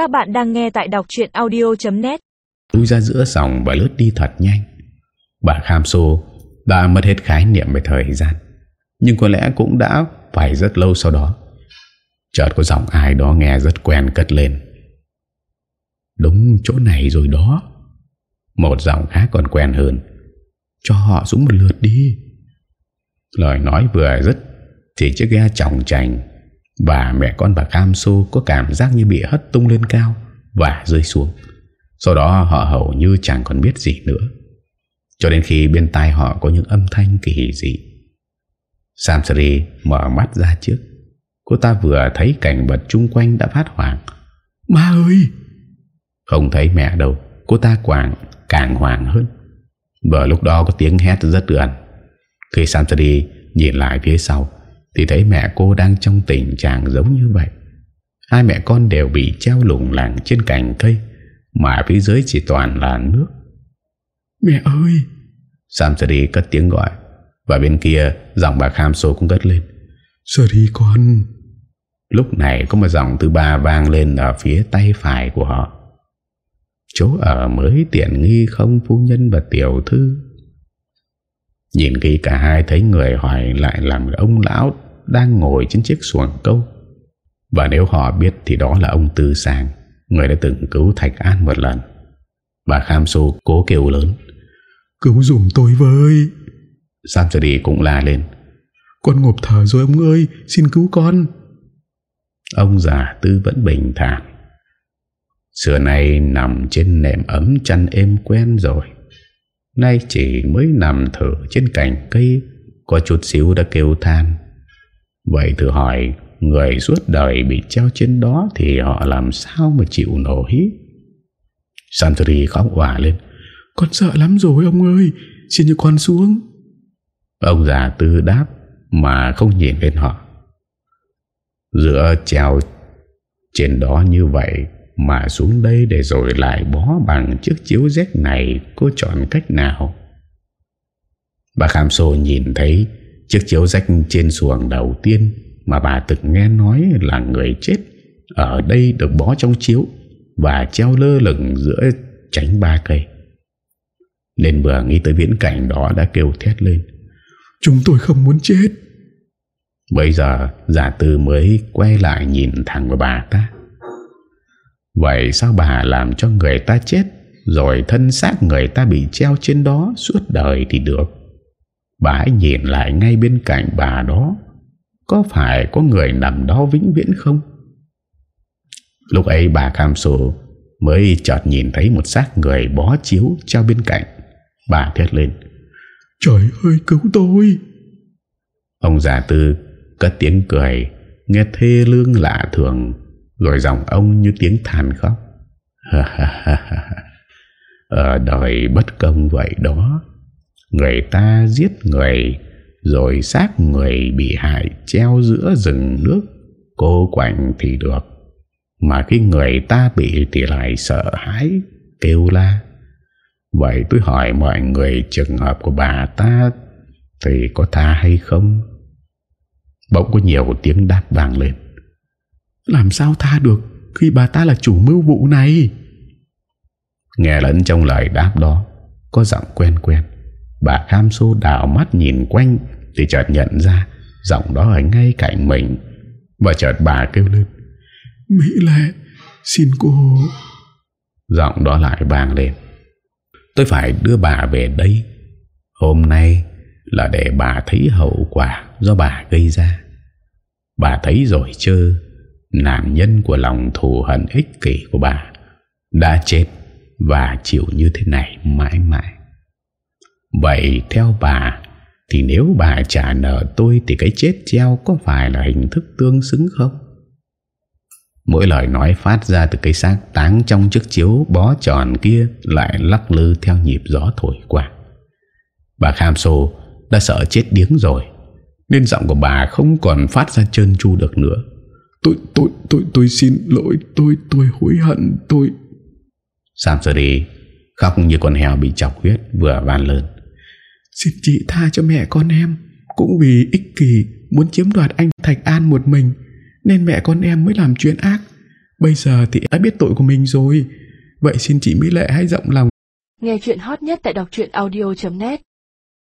Các bạn đang nghe tại đọc chuyện audio.net tôi ra giữa dòng và lướt đi thật nhanh. Bà Kham Sô đã mất hết khái niệm về thời gian, Nhưng có lẽ cũng đã phải rất lâu sau đó. Chợt có giọng ai đó nghe rất quen cất lên. Đúng chỗ này rồi đó. Một giọng khác còn quen hơn. Cho họ xuống một lượt đi. Lời nói vừa dứt, Thì chiếc ghe trọng trành và mẹ con bà Cam Sô Có cảm giác như bị hất tung lên cao Và rơi xuống. Sau đó họ hầu như chẳng còn biết gì nữa. Cho đến khi bên tai họ Có những âm thanh kỳ dị. Samsari mở mắt ra trước. Cô ta vừa thấy cảnh vật chung quanh đã phát hoảng. Ma ơi! Không thấy mẹ đâu Cô ta quảng càng hoảng hơn. Vừa lúc đó có tiếng hét rất gần Khi Samsari nhìn lại phía sau Thì thấy mẹ cô đang trong tình trạng giống như vậy. Hai mẹ con đều bị treo lủng lẳng trên cành cây Mà phía dưới chỉ toàn là nước. Mẹ ơi! Samsari cất tiếng gọi Và bên kia giọng bà Kham Sô cũng cất lên. Sari con! Lúc này có một giọng thứ ba vang lên ở phía tay phải của họ. Chỗ ở mới tiện nghi không phu nhân và tiểu thư? Nhìn kỹ cả hai thấy người hỏi lại là một ông lão Đang ngồi trên chiếc xuồng câu. Và nếu họ biết thì đó là ông Tư Sang Người đã từng cứu Thạch An một lần. Bà Kham Sô cố kêu lớn Cứu dùm tôi với. Samsadi cũng la lên Con ngộp thở rồi ông ơi Xin cứu con. Ông già tư vẫn bình thản Xưa nay nằm trên nệm ấm chăn êm quen rồi. Nay chỉ mới nằm thở trên cành cây Có chút xíu đã kêu than Vậy thử hỏi, Người suốt đời bị treo trên đó Thì họ làm sao mà chịu nổi Santri khóc hòa lên. Con sợ lắm rồi, ông ơi, Xin cho con xuống. Ông già tư đáp Mà không nhìn lên họ. Giữa treo trên đó như vậy Mà xuống đây để rồi lại bó bằng chiếc chiếu rách này, Cô chọn cách nào? Bà Kham Sô nhìn thấy Chiếc chiếu rách trên xuồng đầu tiên Mà bà từng nghe nói là người chết Ở đây được bó trong chiếu Và treo lơ lửng giữa tránh ba cây. Lên vừa nghĩ tới viễn cảnh đó đã kêu thét lên. Chúng tôi không muốn chết. Bây giờ giả tư mới quay lại nhìn thẳng vào bà ta. Vậy sao bà làm cho người ta chết Rồi thân xác người ta bị treo trên đó suốt đời thì được Bà hãy nhìn lại ngay bên cạnh bà đó. Có phải có người nằm đó vĩnh viễn không? Lúc ấy bà Cam Sô mới chợt nhìn thấy một xác người bó chiếu treo bên cạnh. Bà thét lên, Trời ơi, cứu tôi! Ông già tư Cất tiếng cười, Nghe thê lương lạ thường, Rồi giọng ông như tiếng than khóc. Ở đời bất công vậy đó. Người ta giết người, Rồi xác người bị hại Treo giữa rừng nước. Cô quạnh thì được. Mà khi người ta bị Thì lại sợ hãi, Kêu la. Vậy tôi hỏi mọi người Trường hợp của bà ta Thì có tha hay không? Bỗng có nhiều tiếng đáp vang lên. Làm sao tha được Khi bà ta là chủ mưu vụ này? Nghe lẫn trong lời đáp đó, Có giọng quen quen. Bà Kham Sô đảo mắt nhìn quanh Thì chợt nhận ra Giọng đó ở ngay cạnh mình Và chợt bà kêu lên Mỹ Lệ Xin cô Giọng đó lại vang lên Tôi phải đưa bà về đây Hôm nay là để bà thấy hậu quả do bà gây ra. Bà thấy rồi chứ, nạn nhân của lòng thù hận ích kỷ của bà đã chết và chịu như thế này mãi mãi. Vậy theo bà, thì nếu bà trả nợ tôi thì cái chết treo có phải là hình thức tương xứng không? Mỗi lời nói phát ra từ cây xác táng trong chiếc chiếu bó tròn kia lại lắc lư theo nhịp gió thổi qua. Bà Kham Sô đã sợ chết điếng rồi Nên giọng của bà không còn phát ra trơn tru được nữa Tôi, tôi, tôi, tôi xin lỗi Tôi, tôi hối hận Tôi Samsari khóc như con heo bị chọc huyết Vừa van lớn Xin chị tha cho mẹ con em. Cũng vì ích kỷ Muốn chiếm đoạt anh Thạch An một mình, Nên mẹ con em mới làm chuyện ác. Bây giờ thì đã biết tội của mình rồi. Vậy xin chị Mỹ Lệ hãy rộng lòng. Nghe chuyện hot nhất tại đọc truyện audio.net